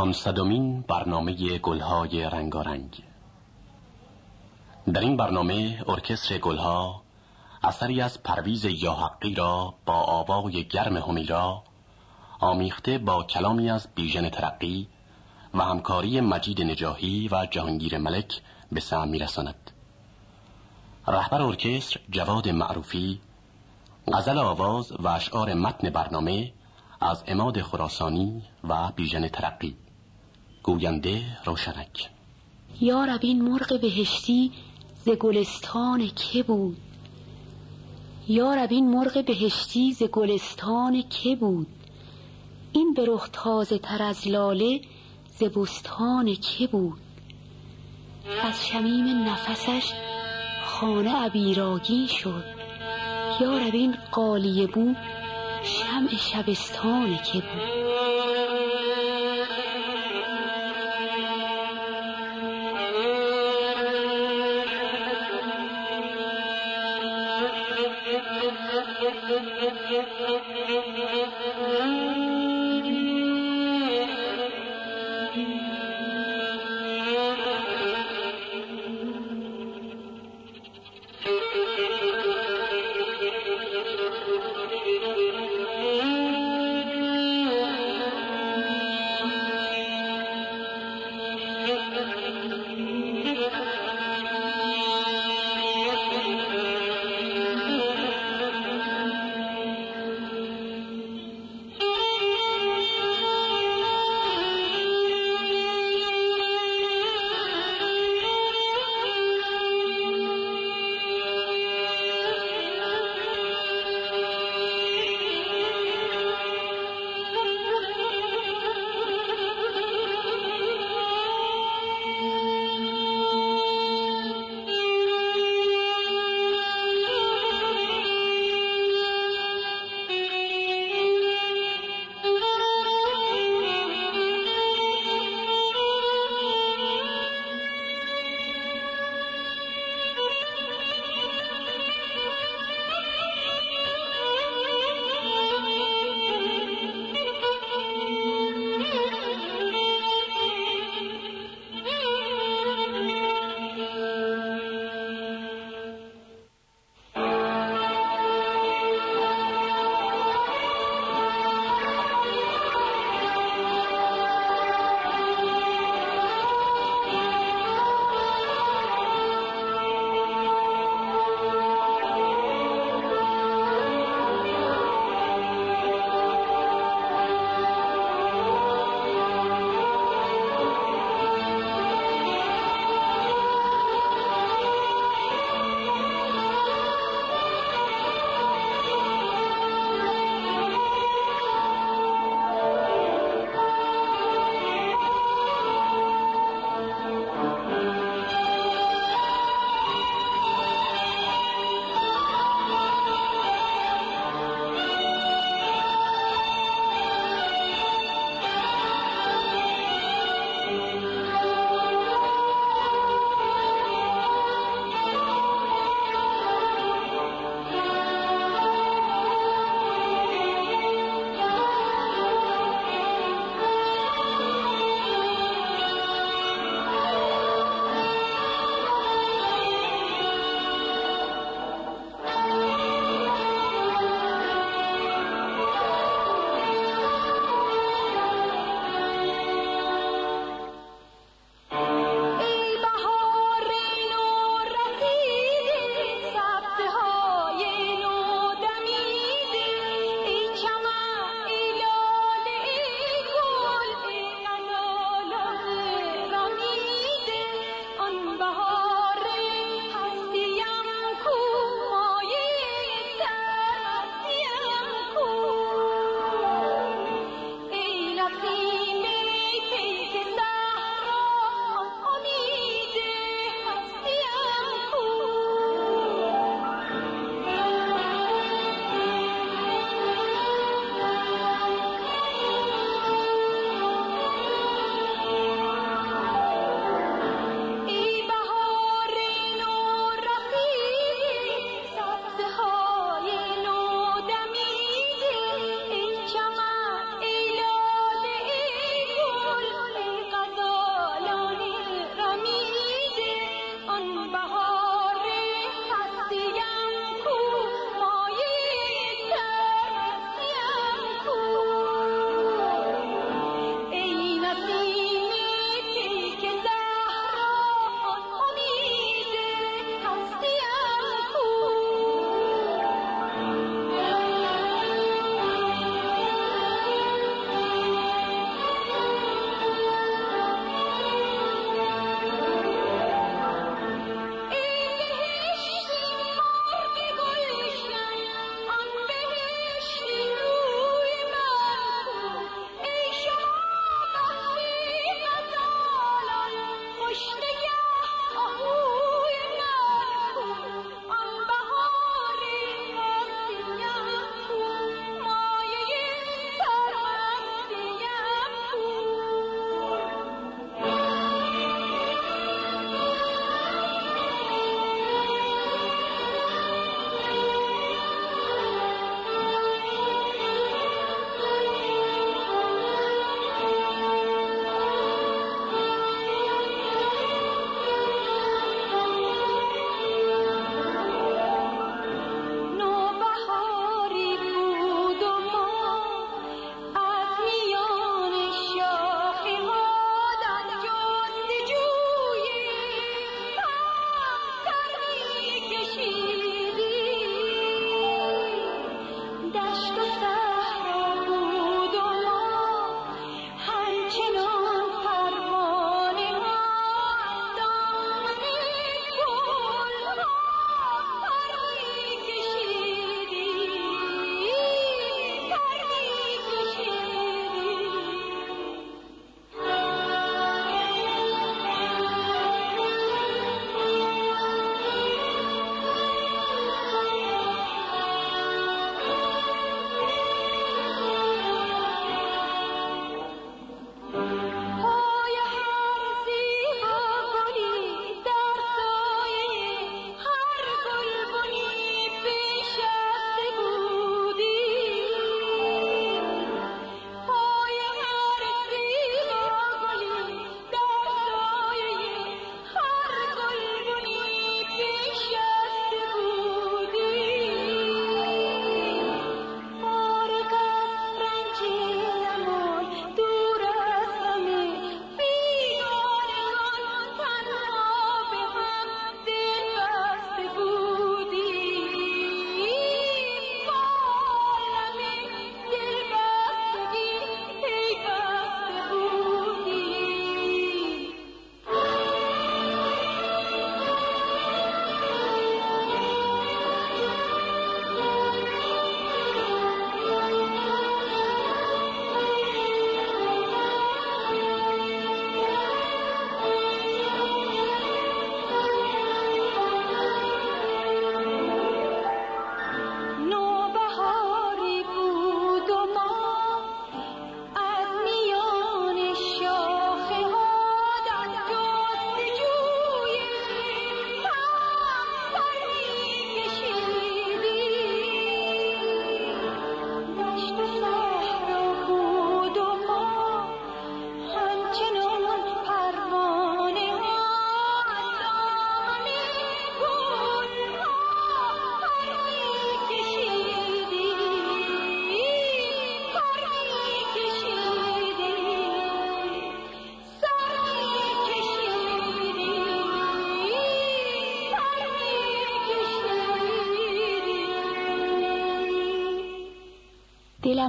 پانصدمین برنامه گلهای رنگارنگ. در این برنامه ارکستر گلها اثری از پرویز یاحقی را با آوای گرم همیرا آمیخته با کلامی از بیژن ترقی و همکاری مجید نجاهی و جهانگیر ملک به سهم میرساند. رهبر ارکستر جواد معروفی غزل آواز و اشعار متن برنامه از اماد خراسانی و بیژن ترقی. گوینده روشنک. یارب این مرغ بهشتی ز گلستان که بود؟ یارب این مرغ بهشتی ز گلستان که بود؟ این به رخ تازه تر از لاله ز بستان که بود؟ از شمیم نفسش خانه عبیراگی شد. یارب این قالیه بود شمع شبستان که بود؟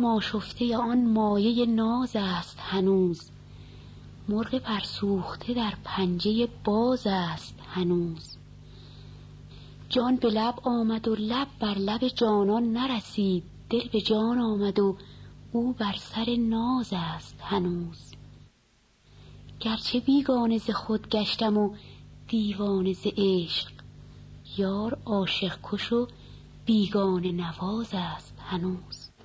دلم آشفته آن مایه ناز است هنوز. مرغ پرسوخته در پنجه باز است هنوز. جان به لب آمد و لب بر لب جانان نرسید. دل به جان آمد و او بر سر ناز است هنوز. گرچه بیگانه ز خود گشتم و دیوانه ز عشق یار عاشق کش و بیگانه نواز است هنوز.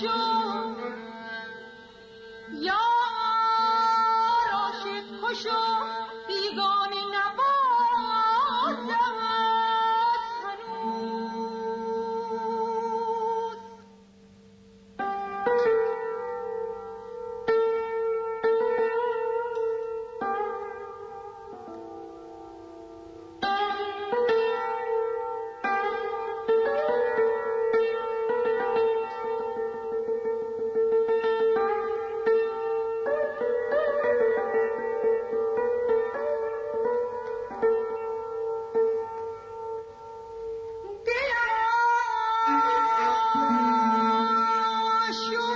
sure. bless you.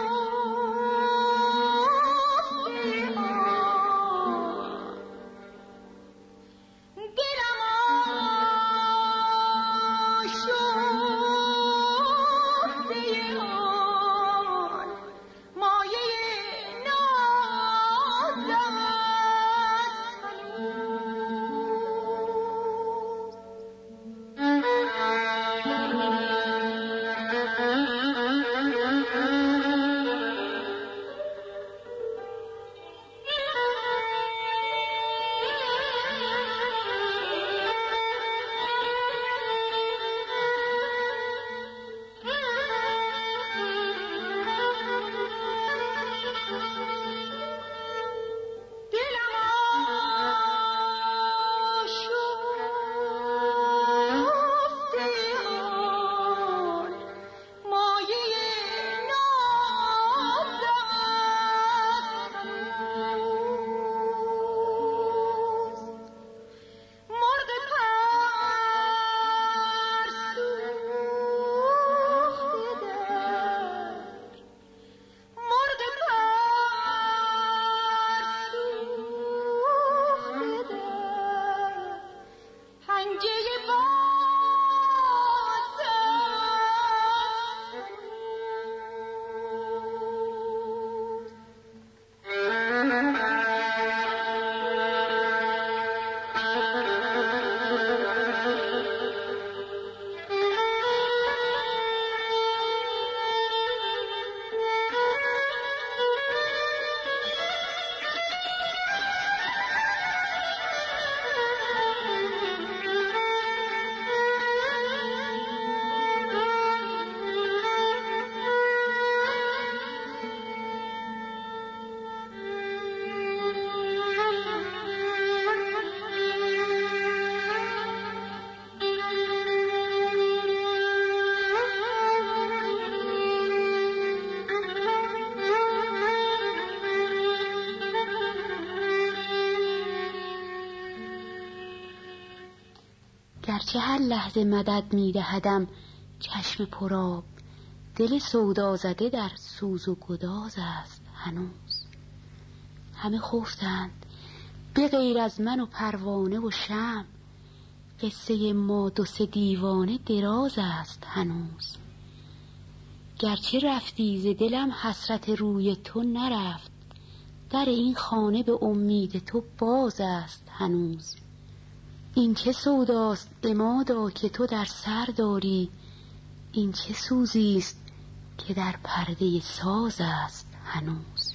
گرچه هر لحظه مدد میدهدم چشم پراب دل سودا زده در سوز و گداز است هنوز. همه خفتند. به غیر از من و پروانه و شم قصه ما دو سه دیوانه دراز است هنوز. گرچه رفتی ز دلم حسرت روی تو نرفت در این خانه به امید تو باز است هنوز. این چه سوداست امادا که تو در سر داری؟ این چه سوزی است که در پرده ساز است هنوز؟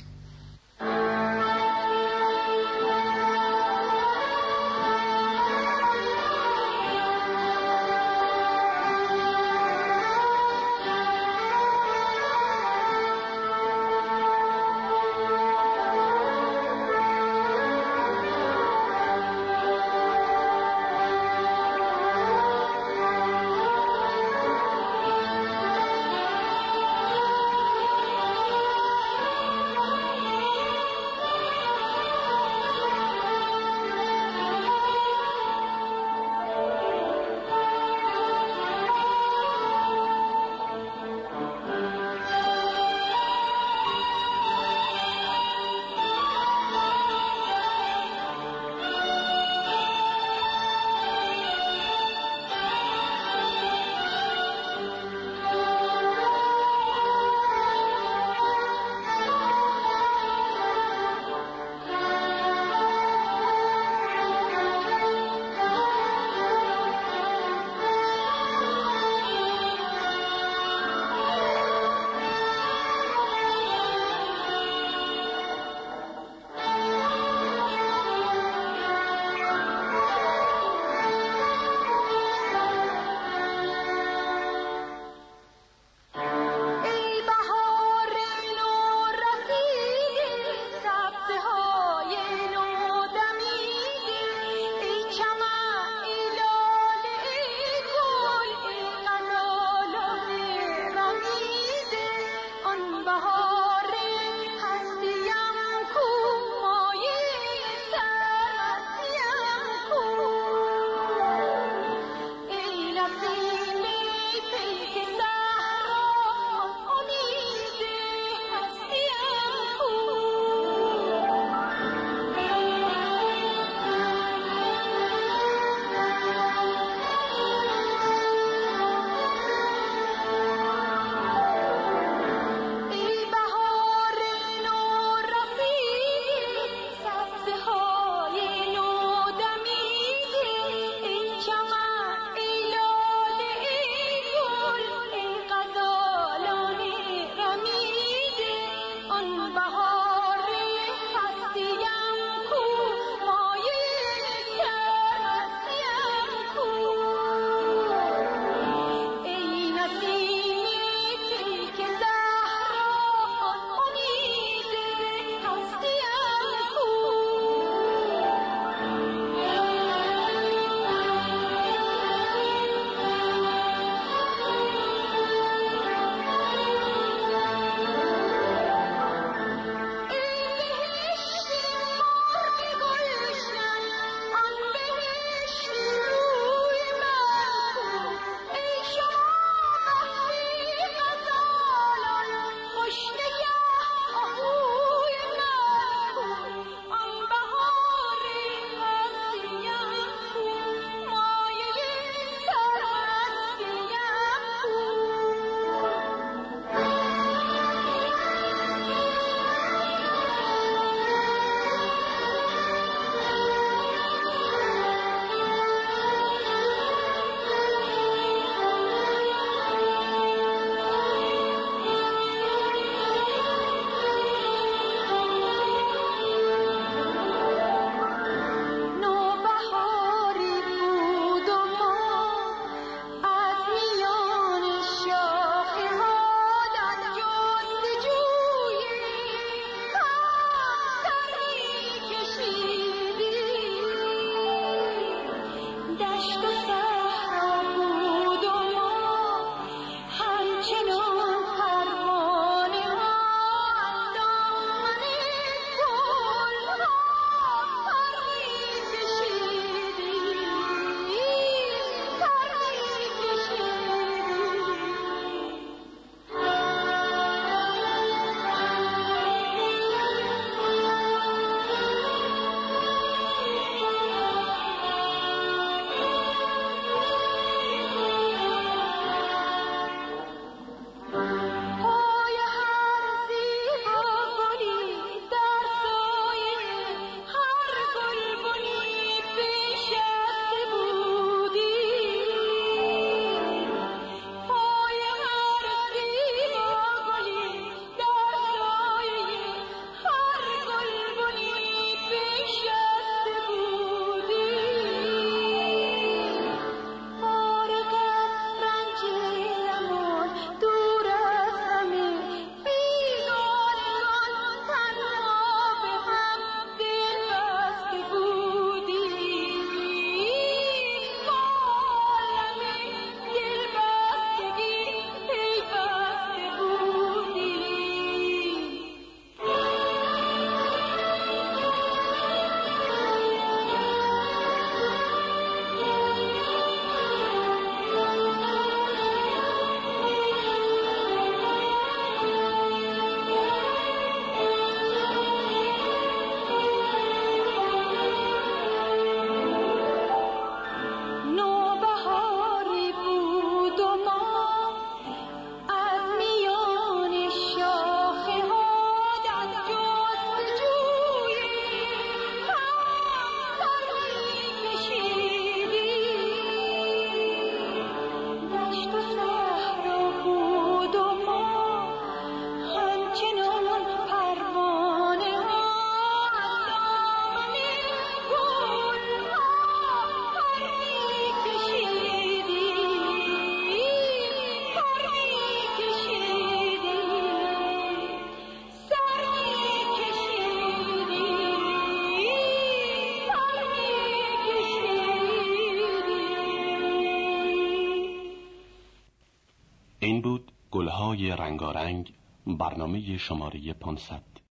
رنگارنگ برنامه شماره 500